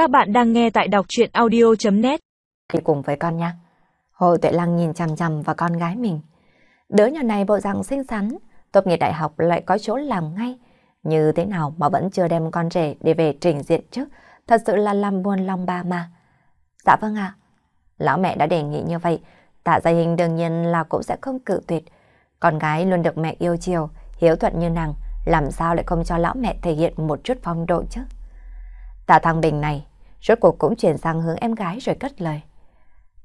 Các bạn đang nghe tại đọc chuyện audio.net Đi cùng với con nha. Hồ Tuệ Lăng nhìn chằm chằm vào con gái mình. Đứa nhỏ này bộ dạng xinh xắn, tốt nghiệp đại học lại có chỗ làm ngay. Như thế nào mà vẫn chưa đem con rể để về trình diện trước, thật sự là làm buồn lòng ba mà. Dạ vâng ạ. Lão mẹ đã đề nghị như vậy, tạ gia hình đương nhiên là cũng sẽ không cự tuyệt. Con gái luôn được mẹ yêu chiều, hiếu thuận như nàng, làm sao lại không cho lão mẹ thể hiện một chút phong độ chứ? Tạ Thăng Bình này, rốt cuộc cũng chuyển sang hướng em gái rồi cất lời.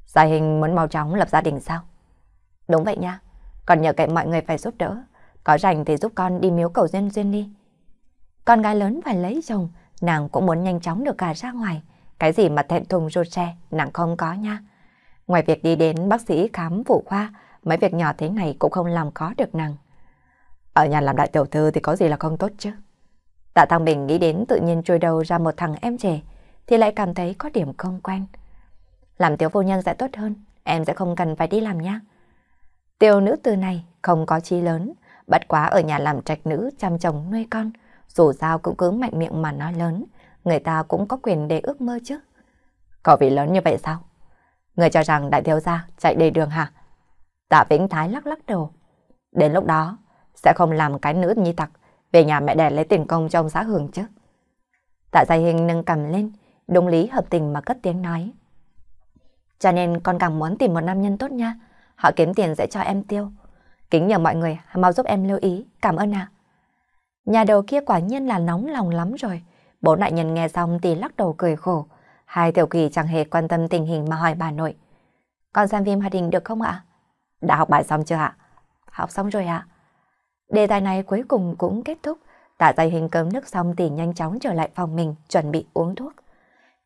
Gia hình muốn mau chóng lập gia đình sao? Đúng vậy nha, còn nhờ cậy mọi người phải giúp đỡ. Có rảnh thì giúp con đi miếu cầu duyên duyên đi. Con gái lớn phải lấy chồng, nàng cũng muốn nhanh chóng được cả ra ngoài. Cái gì mà thẹn thùng rụt rè, nàng không có nha. Ngoài việc đi đến bác sĩ khám phụ khoa, mấy việc nhỏ thế này cũng không làm khó được nàng. Ở nhà làm đại tiểu thư thì có gì là không tốt chứ. Tạ Thăng Bình nghĩ đến tự nhiên trôi đầu ra một thằng em trẻ, thì lại cảm thấy có điểm không quen. Làm tiểu phu nhân sẽ tốt hơn, em sẽ không cần phải đi làm nhé. Tiểu nữ từ này không có chi lớn, bất quá ở nhà làm trạch nữ chăm chồng nuôi con, dù sao cũng cứ mạnh miệng mà nói lớn, người ta cũng có quyền để ước mơ chứ. Có vị lớn như vậy sao? Người cho rằng đại thiếu gia chạy đầy đường hả? Tạ Vĩnh Thái lắc lắc đầu. Đến lúc đó, sẽ không làm cái nữ nhi tặc, về nhà mẹ đẻ lấy tiền công trong xã hưởng chứ. Tạ Gia Hình nâng cầm lên, đúng lý hợp tình mà cất tiếng nói. Cho nên con càng muốn tìm một nam nhân tốt nha, họ kiếm tiền sẽ cho em tiêu. Kính nhờ mọi người mau giúp em lưu ý, cảm ơn ạ. Nhà đầu kia quả nhiên là nóng lòng lắm rồi. Bố đại nhân nghe xong thì lắc đầu cười khổ. Hai tiểu kỳ chẳng hề quan tâm tình hình mà hỏi bà nội. Con xem phim hoạt hình được không ạ? Đã học bài xong chưa ạ? Học xong rồi ạ. Đề tài này cuối cùng cũng kết thúc. Tạ dày hình cơm nước xong thì nhanh chóng trở lại phòng mình chuẩn bị uống thuốc.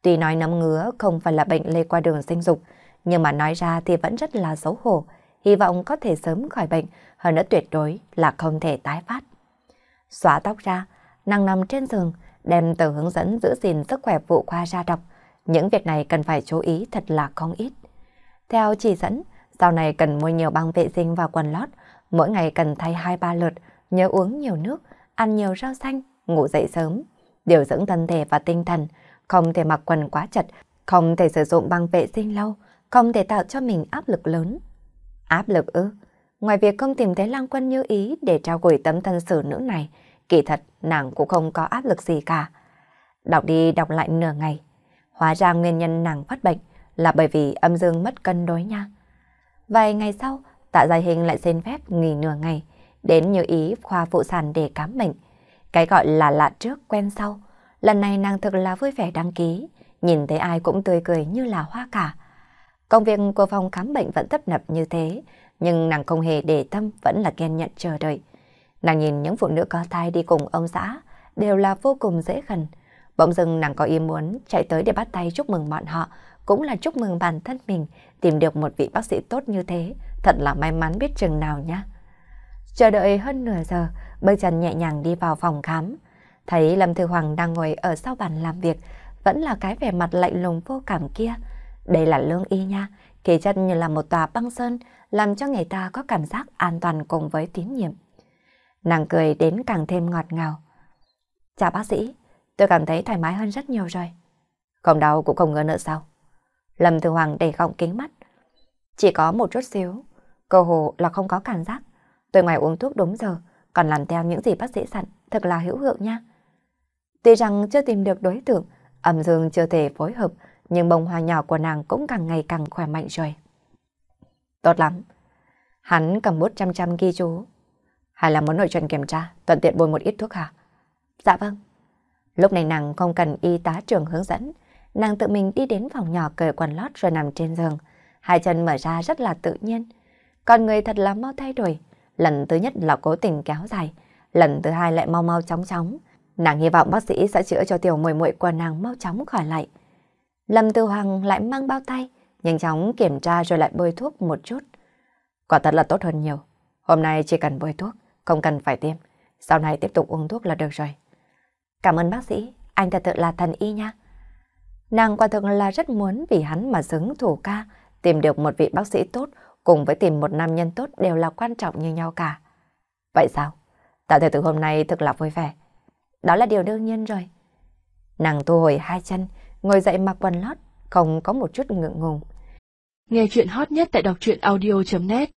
Tuy nói nấm ngứa không phải là bệnh lây qua đường sinh dục, nhưng mà nói ra thì vẫn rất là xấu hổ. Hy vọng có thể sớm khỏi bệnh, hơn nữa tuyệt đối là không thể tái phát. Xóa tóc ra, nàng nằm trên giường, đem tờ hướng dẫn giữ gìn sức khỏe vụ khoa ra đọc. Những việc này cần phải chú ý thật là không ít. Theo chỉ dẫn, sau này cần mua nhiều băng vệ sinh và quần lót, mỗi ngày cần thay 2-3 lượt, nhớ uống nhiều nước, ăn nhiều rau xanh, ngủ dậy sớm, điều dưỡng thân thể và tinh thần, không thể mặc quần quá chật, không thể sử dụng băng vệ sinh lâu, không thể tạo cho mình áp lực lớn. Áp lực ư? Ngoài việc không tìm thấy lang Quân như ý để trao gửi tấm thân xử nữ này, kỳ thật nàng cũng không có áp lực gì cả. Đọc đi đọc lại nửa ngày, hóa ra nguyên nhân nàng phát bệnh là bởi vì âm dương mất cân đối nha. Vài ngày sau, tạ dài hình lại xin phép nghỉ nửa ngày, đến như ý khoa phụ sản để cám bệnh. Cái gọi là lạ trước quen sau, lần này nàng thực là vui vẻ đăng ký, nhìn thấy ai cũng tươi cười như là hoa cả. Công việc của phòng khám bệnh vẫn tấp nập như thế, nhưng nàng không hề để tâm vẫn là kiên nhận chờ đợi. Nàng nhìn những phụ nữ có thai đi cùng ông xã, đều là vô cùng dễ gần. Bỗng dưng nàng có ý muốn chạy tới để bắt tay chúc mừng bọn họ, cũng là chúc mừng bản thân mình tìm được một vị bác sĩ tốt như thế, thật là may mắn biết chừng nào nhá. Chờ đợi hơn nửa giờ, bước chân nhẹ nhàng đi vào phòng khám. Thấy Lâm Thư Hoàng đang ngồi ở sau bàn làm việc, vẫn là cái vẻ mặt lạnh lùng vô cảm kia. Đây là lương y nha, kỳ chất như là một tòa băng sơn, làm cho người ta có cảm giác an toàn cùng với tín nhiệm. Nàng cười đến càng thêm ngọt ngào. Chào bác sĩ, tôi cảm thấy thoải mái hơn rất nhiều rồi. Không đau cũng không ngờ nữa sao? Lâm Thư Hoàng để gọng kính mắt. Chỉ có một chút xíu, cơ hồ là không có cảm giác. Tôi ngoài uống thuốc đúng giờ, còn làm theo những gì bác sĩ dặn, thật là hữu hiệu nha. Tuy rằng chưa tìm được đối tượng, âm dương chưa thể phối hợp, nhưng bông hoa nhỏ của nàng cũng càng ngày càng khỏe mạnh rồi. Tốt lắm. Hắn cầm bút chăm chăm ghi chú. Hay là muốn nội chuẩn kiểm tra, thuận tiện bôi một ít thuốc hả? Dạ vâng. Lúc này nàng không cần y tá trưởng hướng dẫn, nàng tự mình đi đến phòng nhỏ cởi quần lót rồi nằm trên giường. Hai chân mở ra rất là tự nhiên. Con người thật là mau thay đổi. Lần thứ nhất là cố tình kéo dài, lần thứ hai lại mau mau chóng chóng. Nàng hy vọng bác sĩ sẽ chữa cho tiểu muội muội của nàng mau chóng khỏi lại. Lâm Tư Hoàng lại mang bao tay, nhanh chóng kiểm tra rồi lại bôi thuốc một chút. Quả thật là tốt hơn nhiều. Hôm nay chỉ cần bôi thuốc, không cần phải tiêm. Sau này tiếp tục uống thuốc là được rồi. Cảm ơn bác sĩ, anh thật sự là thần y nha. Nàng quả thực là rất muốn vì hắn mà xứng thủ ca, tìm được một vị bác sĩ tốt cùng với tìm một nam nhân tốt đều là quan trọng như nhau cả. Vậy sao? Tạ thể từ hôm nay thực là vui vẻ. Đó là điều đương nhiên rồi. Nàng thu hồi hai chân, ngồi dậy mặc quần lót, không có một chút ngượng ngùng. Nghe chuyện hot nhất tại đọc truyện audio.net